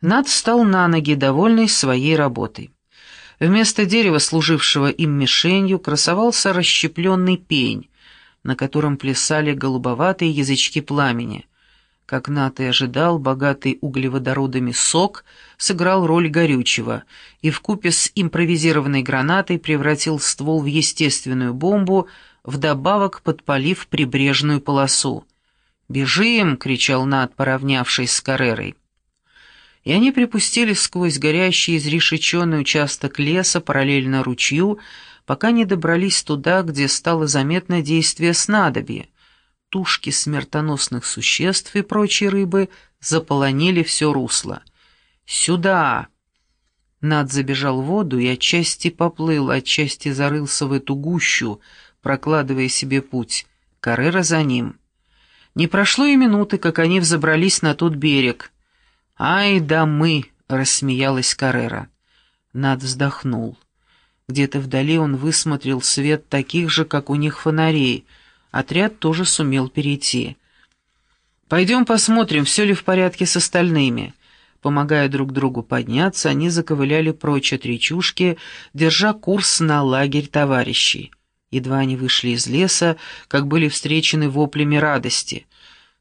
Над встал на ноги, довольный своей работой. Вместо дерева, служившего им мишенью, красовался расщепленный пень, на котором плясали голубоватые язычки пламени. Как Нат и ожидал, богатый углеводородами сок сыграл роль горючего и вкупе с импровизированной гранатой превратил ствол в естественную бомбу, вдобавок подпалив прибрежную полосу. «Бежим!» — кричал Нат, поравнявшись с Каррерой и они припустили сквозь горящий изрешеченный участок леса параллельно ручью, пока не добрались туда, где стало заметно действие снадобья. Тушки смертоносных существ и прочей рыбы заполонили все русло. «Сюда!» Над забежал в воду и отчасти поплыл, отчасти зарылся в эту гущу, прокладывая себе путь. Каррера за ним. Не прошло и минуты, как они взобрались на тот берег — «Ай да мы!» — рассмеялась Каррера. Над вздохнул. Где-то вдали он высмотрел свет таких же, как у них фонарей. Отряд тоже сумел перейти. «Пойдем посмотрим, все ли в порядке с остальными». Помогая друг другу подняться, они заковыляли прочь от речушки, держа курс на лагерь товарищей. Едва они вышли из леса, как были встречены воплями радости.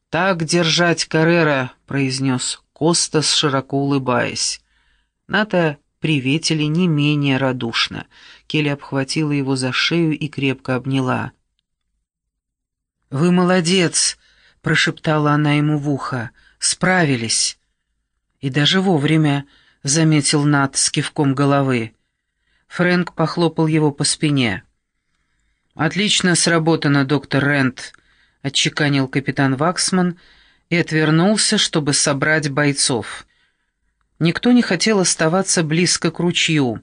«Так держать, Каррера!» — произнес Костас, широко улыбаясь. Ната приветили не менее радушно. Келли обхватила его за шею и крепко обняла. «Вы молодец!» — прошептала она ему в ухо. «Справились!» «И даже вовремя!» — заметил Нат с кивком головы. Фрэнк похлопал его по спине. «Отлично сработано, доктор Рент», — отчеканил капитан Ваксман — и отвернулся, чтобы собрать бойцов. Никто не хотел оставаться близко к ручью,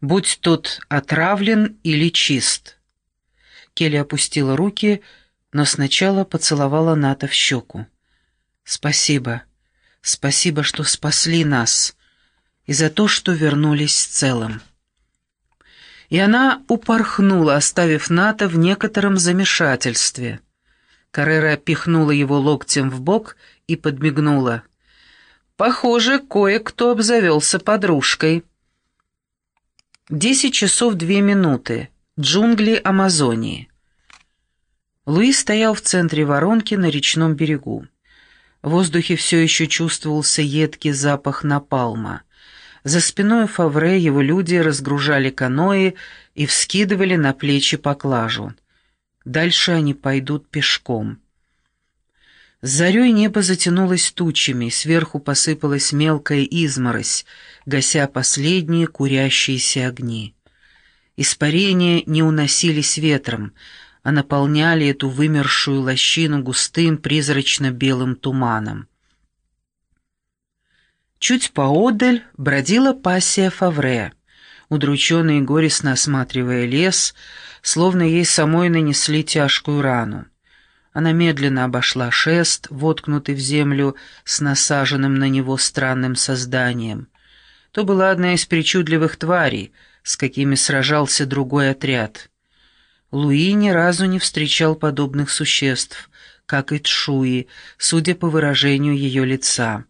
будь тот отравлен или чист. Келли опустила руки, но сначала поцеловала Ната в щеку. «Спасибо. Спасибо, что спасли нас. И за то, что вернулись целым». И она упорхнула, оставив Ната в некотором замешательстве. Каррера пихнула его локтем в бок и подмигнула. «Похоже, кое-кто обзавелся подружкой». Десять часов две минуты. Джунгли Амазонии. Луи стоял в центре воронки на речном берегу. В воздухе все еще чувствовался едкий запах напалма. За спиной Фавре его люди разгружали каноэ и вскидывали на плечи поклажу. Дальше они пойдут пешком. С зарей небо затянулось тучами, сверху посыпалась мелкая изморозь, гася последние курящиеся огни. Испарения не уносились ветром, а наполняли эту вымершую лощину густым призрачно-белым туманом. Чуть поодаль бродила пассия Фавре, удрученная и горестно осматривая лес, словно ей самой нанесли тяжкую рану. Она медленно обошла шест, воткнутый в землю с насаженным на него странным созданием. То была одна из причудливых тварей, с какими сражался другой отряд. Луи ни разу не встречал подобных существ, как и Тшуи, судя по выражению ее лица.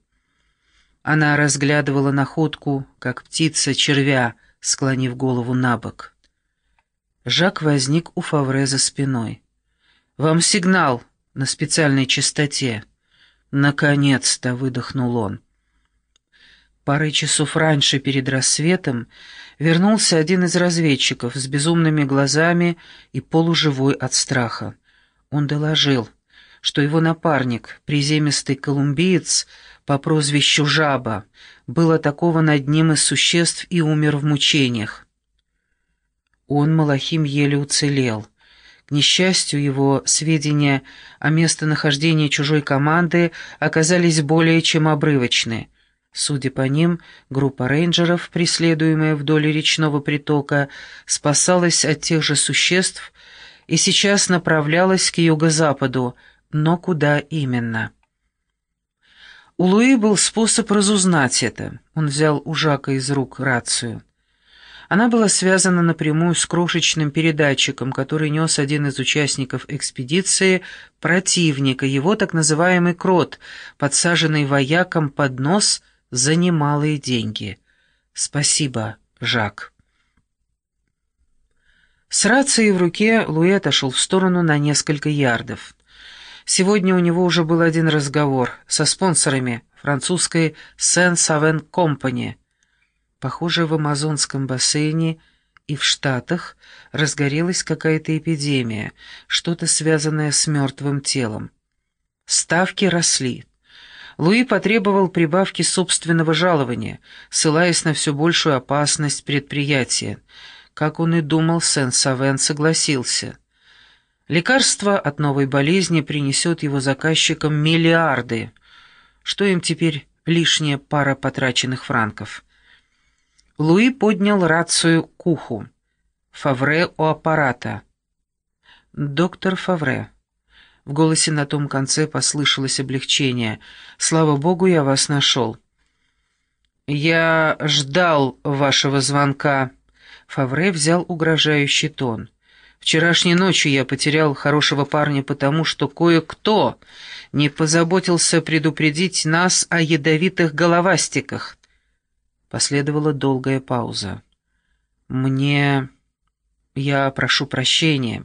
Она разглядывала находку, как птица червя, склонив голову на бок. Жак возник у Фавре за спиной. «Вам сигнал на специальной частоте». «Наконец-то!» — выдохнул он. Парой часов раньше, перед рассветом, вернулся один из разведчиков с безумными глазами и полуживой от страха. Он доложил, что его напарник, приземистый колумбиец по прозвищу Жаба, был атакован одним из существ и умер в мучениях. Он, Малахим, еле уцелел. К несчастью, его сведения о местонахождении чужой команды оказались более чем обрывочны. Судя по ним, группа рейнджеров, преследуемая вдоль речного притока, спасалась от тех же существ и сейчас направлялась к юго-западу, но куда именно? У Луи был способ разузнать это. Он взял у Жака из рук рацию. Она была связана напрямую с крошечным передатчиком, который нес один из участников экспедиции противника, его так называемый крот, подсаженный вояком под нос за немалые деньги. Спасибо, Жак. С рацией в руке Луи отошел в сторону на несколько ярдов. Сегодня у него уже был один разговор со спонсорами французской Сен-Савен Компани. Похоже, в Амазонском бассейне и в Штатах разгорелась какая-то эпидемия, что-то связанное с мертвым телом. Ставки росли. Луи потребовал прибавки собственного жалования, ссылаясь на все большую опасность предприятия. Как он и думал, Сен-Савен согласился. Лекарство от новой болезни принесет его заказчикам миллиарды. Что им теперь лишняя пара потраченных франков? Луи поднял рацию к уху. Фавре у аппарата. «Доктор Фавре». В голосе на том конце послышалось облегчение. «Слава богу, я вас нашел». «Я ждал вашего звонка». Фавре взял угрожающий тон. Вчерашней ночью я потерял хорошего парня потому, что кое-кто не позаботился предупредить нас о ядовитых головастиках. Последовала долгая пауза. «Мне... я прошу прощения.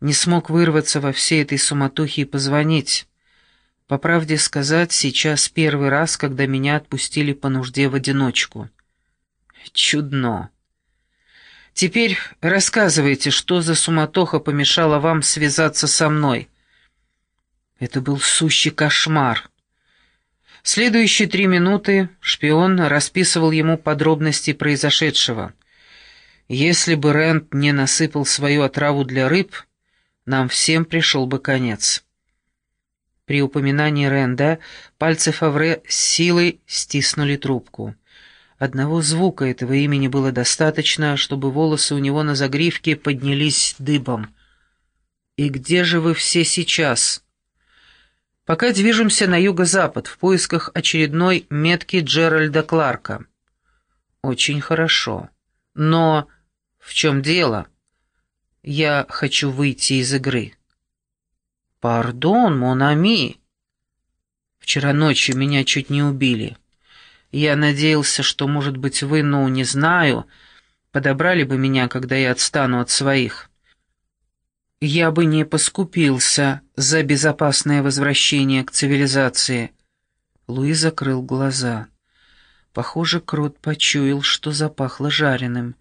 Не смог вырваться во всей этой суматохе и позвонить. По правде сказать, сейчас первый раз, когда меня отпустили по нужде в одиночку. Чудно». Теперь рассказывайте, что за суматоха помешала вам связаться со мной. Это был сущий кошмар. Следующие три минуты шпион расписывал ему подробности произошедшего. Если бы Рент не насыпал свою отраву для рыб, нам всем пришел бы конец. При упоминании Ренда пальцы Фавре силой стиснули трубку. Одного звука этого имени было достаточно, чтобы волосы у него на загривке поднялись дыбом. «И где же вы все сейчас?» «Пока движемся на юго-запад, в поисках очередной метки Джеральда Кларка». «Очень хорошо. Но в чем дело?» «Я хочу выйти из игры». «Пардон, Монами!» «Вчера ночью меня чуть не убили». Я надеялся, что, может быть, вы, ну, не знаю, подобрали бы меня, когда я отстану от своих. Я бы не поскупился за безопасное возвращение к цивилизации. Луи закрыл глаза. Похоже, Крот почуял, что запахло жареным.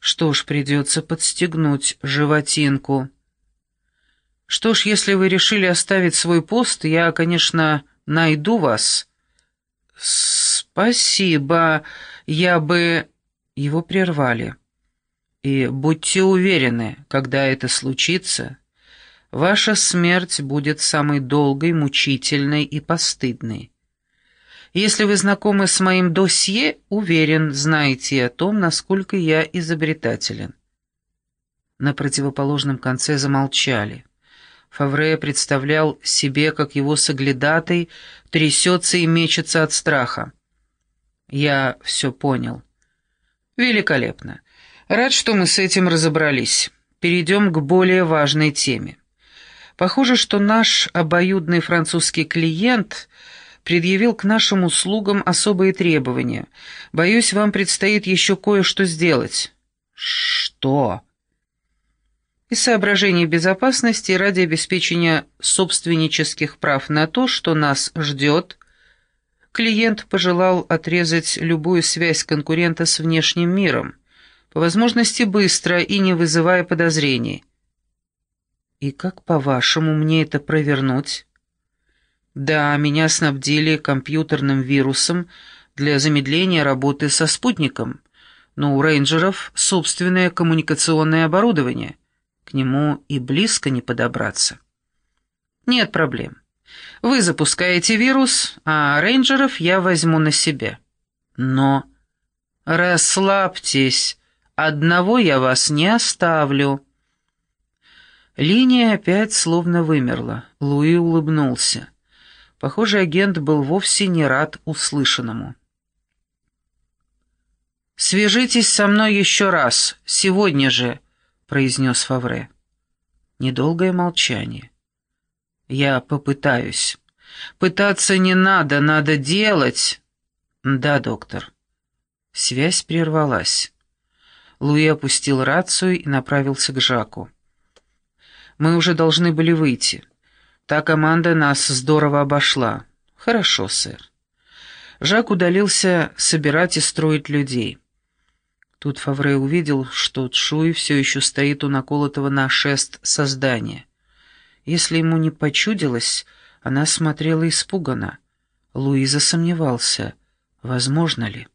Что ж, придется подстегнуть животинку. Что ж, если вы решили оставить свой пост, я, конечно, найду вас. «Спасибо, я бы...» Его прервали. «И будьте уверены, когда это случится, ваша смерть будет самой долгой, мучительной и постыдной. Если вы знакомы с моим досье, уверен, знаете о том, насколько я изобретателен». На противоположном конце замолчали. Фавре представлял себе, как его соглядатый трясется и мечется от страха. Я все понял. Великолепно. Рад, что мы с этим разобрались. Перейдем к более важной теме. Похоже, что наш обоюдный французский клиент предъявил к нашим услугам особые требования. Боюсь, вам предстоит еще кое-что сделать. Что? Из соображений безопасности ради обеспечения собственнических прав на то, что нас ждет, клиент пожелал отрезать любую связь конкурента с внешним миром, по возможности быстро и не вызывая подозрений. «И как, по-вашему, мне это провернуть?» «Да, меня снабдили компьютерным вирусом для замедления работы со спутником, но у рейнджеров собственное коммуникационное оборудование, к нему и близко не подобраться». «Нет проблем». Вы запускаете вирус, а рейнджеров я возьму на себя. Но расслабьтесь, одного я вас не оставлю». Линия опять словно вымерла. Луи улыбнулся. Похоже, агент был вовсе не рад услышанному. «Свяжитесь со мной еще раз, сегодня же», — произнес Фавре. Недолгое молчание. Я попытаюсь. Пытаться не надо, надо делать. «Да, доктор». Связь прервалась. Луи опустил рацию и направился к Жаку. «Мы уже должны были выйти. Та команда нас здорово обошла». «Хорошо, сэр». Жак удалился собирать и строить людей. Тут Фавре увидел, что Цшуй все еще стоит у наколотого на шест создания. Если ему не почудилось, она смотрела испуганно. Луиза сомневался, возможно ли.